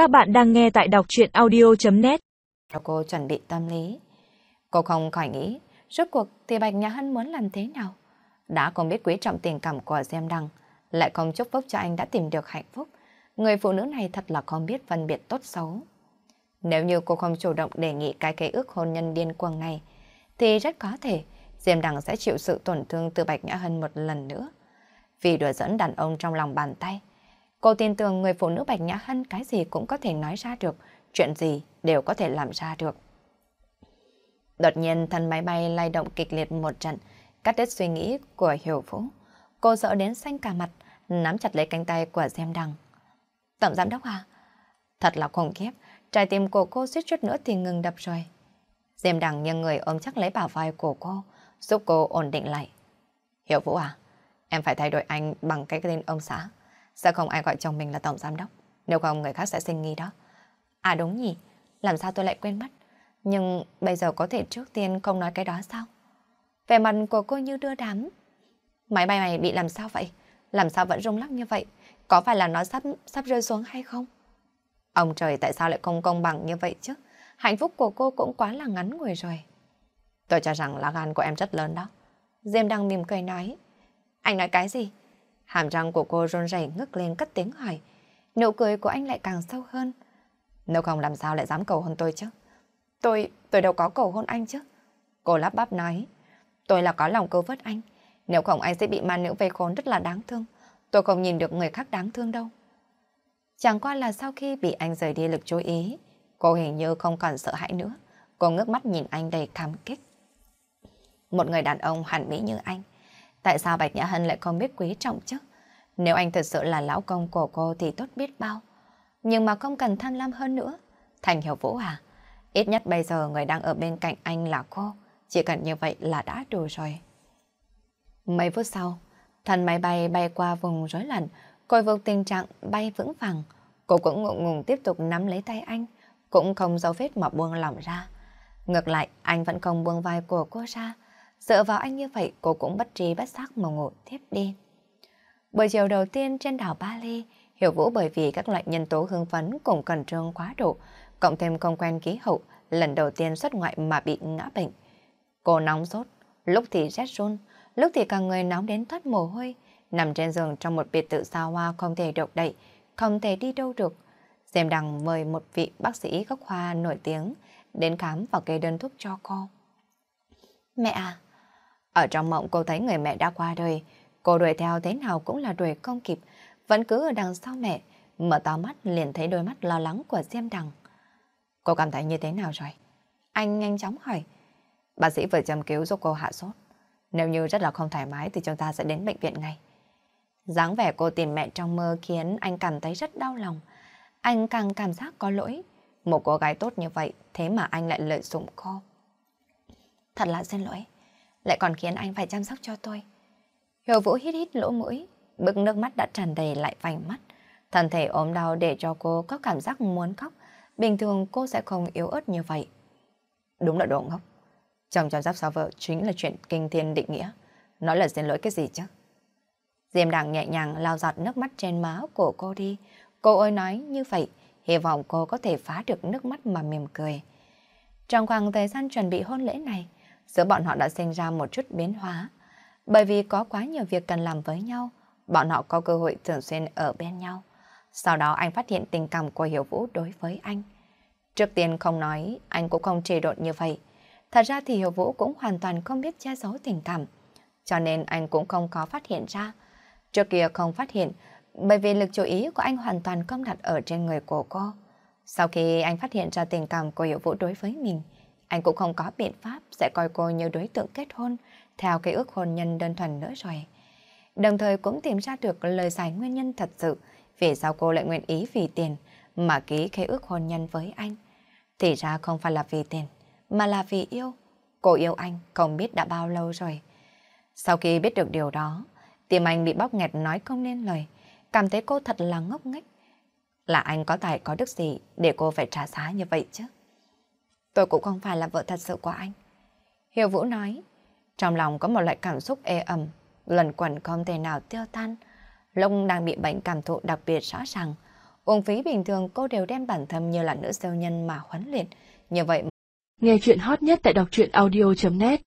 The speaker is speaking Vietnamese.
Các bạn đang nghe tại đọc chuyện audio.net Cô chuẩn bị tâm lý. Cô không khỏi nghĩ, rốt cuộc thì Bạch Nhã Hân muốn làm thế nào? Đã không biết quý trọng tình cảm của Diêm Đăng, lại không chúc phúc cho anh đã tìm được hạnh phúc. Người phụ nữ này thật là không biết phân biệt tốt xấu. Nếu như cô không chủ động đề nghị cái kế ước hôn nhân điên cuồng này, thì rất có thể Diêm Đăng sẽ chịu sự tổn thương từ Bạch Nhã Hân một lần nữa. Vì đùa dẫn đàn ông trong lòng bàn tay, cô tin tưởng người phụ nữ Bạch Nhã Hân cái gì cũng có thể nói ra được, chuyện gì đều có thể làm ra được. Đột nhiên thân máy bay lay động kịch liệt một trận, cắt đứt suy nghĩ của Hiểu Vũ. Cô sợ đến xanh cả mặt, nắm chặt lấy cánh tay của Diêm Đăng. Tổng giám đốc à? Thật là khủng khiếp, trái tim của cô suýt chút nữa thì ngừng đập rồi. Diêm Đăng nghiêng người ôm chắc lấy bảo vai của cô, giúp cô ổn định lại. Hiểu Vũ à, em phải thay đổi anh bằng cái tên ông xã. Sao không ai gọi chồng mình là tổng giám đốc? Nếu không người khác sẽ sinh nghi đó. À đúng nhỉ, làm sao tôi lại quên mất? Nhưng bây giờ có thể trước tiên không nói cái đó sao? Vẻ mặt của cô như đưa đám. Máy bay này bị làm sao vậy? Làm sao vẫn rung lắc như vậy? Có phải là nó sắp sắp rơi xuống hay không? Ông trời tại sao lại không công bằng như vậy chứ? Hạnh phúc của cô cũng quá là ngắn ngủi rồi. Tôi cho rằng là gan của em rất lớn đó. Diêm đang mỉm cười nói. Anh nói cái gì? Hàm răng của cô run rẩy ngước lên cất tiếng hỏi. Nụ cười của anh lại càng sâu hơn. Nếu không làm sao lại dám cầu hôn tôi chứ? Tôi, tôi đâu có cầu hôn anh chứ. Cô lắp bắp nói. Tôi là có lòng cứu vớt anh. Nếu không anh sẽ bị ma nữ vây khốn rất là đáng thương. Tôi không nhìn được người khác đáng thương đâu. Chẳng qua là sau khi bị anh rời đi lực chú ý, cô hình như không còn sợ hãi nữa. Cô ngước mắt nhìn anh đầy cảm kích. Một người đàn ông hoàn mỹ như anh. Tại sao Bạch Nhã Hân lại không biết quý trọng chứ? Nếu anh thật sự là lão công của cô thì tốt biết bao. Nhưng mà không cần tham lam hơn nữa. Thành Hiểu Vũ à? Ít nhất bây giờ người đang ở bên cạnh anh là cô. Chỉ cần như vậy là đã đủ rồi. Mấy phút sau, thần máy bay bay qua vùng rối loạn, coi vực tình trạng bay vững vàng. Cô cũng ngượng ngùng tiếp tục nắm lấy tay anh, cũng không dấu vết mà buông lỏng ra. Ngược lại, anh vẫn không buông vai của cô ra. Dựa vào anh như vậy, cô cũng bất trí bất giác mà ngủ tiếp đi. Buổi chiều đầu tiên trên đảo Bali, Hiểu Vũ bởi vì các loại nhân tố hưng phấn cùng cần trương quá độ, cộng thêm không quen khí hậu, lần đầu tiên xuất ngoại mà bị ngã bệnh. Cô nóng sốt, lúc thì rét run, lúc thì cả người nóng đến thoát mồ hôi, nằm trên giường trong một biệt thự xa hoa không thể động đậy, không thể đi đâu được. Diêm Đằng mời một vị bác sĩ gốc khoa nổi tiếng đến khám và kê đơn thuốc cho cô. Mẹ à! Ở trong mộng cô thấy người mẹ đã qua đời, cô đuổi theo thế nào cũng là đuổi không kịp, vẫn cứ ở đằng sau mẹ, mở to mắt liền thấy đôi mắt lo lắng của Diêm Đằng. Cô cảm thấy như thế nào rồi? Anh nhanh chóng hỏi. Bác sĩ vừa chăm cứu giúp cô hạ sốt. Nếu như rất là không thoải mái thì chúng ta sẽ đến bệnh viện ngay. dáng vẻ cô tìm mẹ trong mơ khiến anh cảm thấy rất đau lòng. Anh càng cảm giác có lỗi. Một cô gái tốt như vậy, thế mà anh lại lợi dụng cô. Thật là xin lỗi. Lại còn khiến anh phải chăm sóc cho tôi. Hiểu Vũ hít hít lỗ mũi, bực nước mắt đã tràn đầy lại vành mắt. Thân thể ốm đau để cho cô có cảm giác muốn khóc. Bình thường cô sẽ không yếu ớt như vậy. Đúng là đồ ngốc. Chồng chăm sóc sao vợ chính là chuyện kinh thiên định nghĩa. Nói là xin lỗi cái gì chứ? Diêm đằng nhẹ nhàng lau giọt nước mắt trên má của cô đi. Cô ơi nói như vậy, hy vọng cô có thể phá được nước mắt mà mỉm cười. Trong khoảng thời gian chuẩn bị hôn lễ này, giữa bọn họ đã sinh ra một chút biến hóa. Bởi vì có quá nhiều việc cần làm với nhau, bọn họ có cơ hội thường xuyên ở bên nhau. Sau đó anh phát hiện tình cảm của Hiểu Vũ đối với anh. Trước tiên không nói, anh cũng không trì độn như vậy. Thật ra thì Hiểu Vũ cũng hoàn toàn không biết che giấu tình cảm. Cho nên anh cũng không có phát hiện ra. Trước kia không phát hiện, bởi vì lực chú ý của anh hoàn toàn không đặt ở trên người của cô. Sau khi anh phát hiện ra tình cảm của Hiểu Vũ đối với mình, anh cũng không có biện pháp sẽ coi cô như đối tượng kết hôn theo cái ước hôn nhân đơn thuần nữa rồi. Đồng thời cũng tìm ra được lời giải nguyên nhân thật sự vì sao cô lại nguyện ý vì tiền mà ký khế ước hôn nhân với anh. Thì ra không phải là vì tiền, mà là vì yêu. Cô yêu anh không biết đã bao lâu rồi. Sau khi biết được điều đó, tim anh bị bóp nghẹt nói không nên lời, cảm thấy cô thật là ngốc nghếch. Là anh có tài có đức gì để cô phải trả giá như vậy chứ? Tôi cũng không phải là vợ thật sự của anh. Hiểu Vũ nói, trong lòng có một loại cảm xúc ê ẩm, lần quẩn không thể nào tiêu tan. Lông đang bị bệnh cảm thụ đặc biệt rõ ràng. uống phí bình thường cô đều đem bản thân như là nữ siêu nhân mà huấn luyện. Như vậy Nghe chuyện hot nhất tại đọc truyện audio.net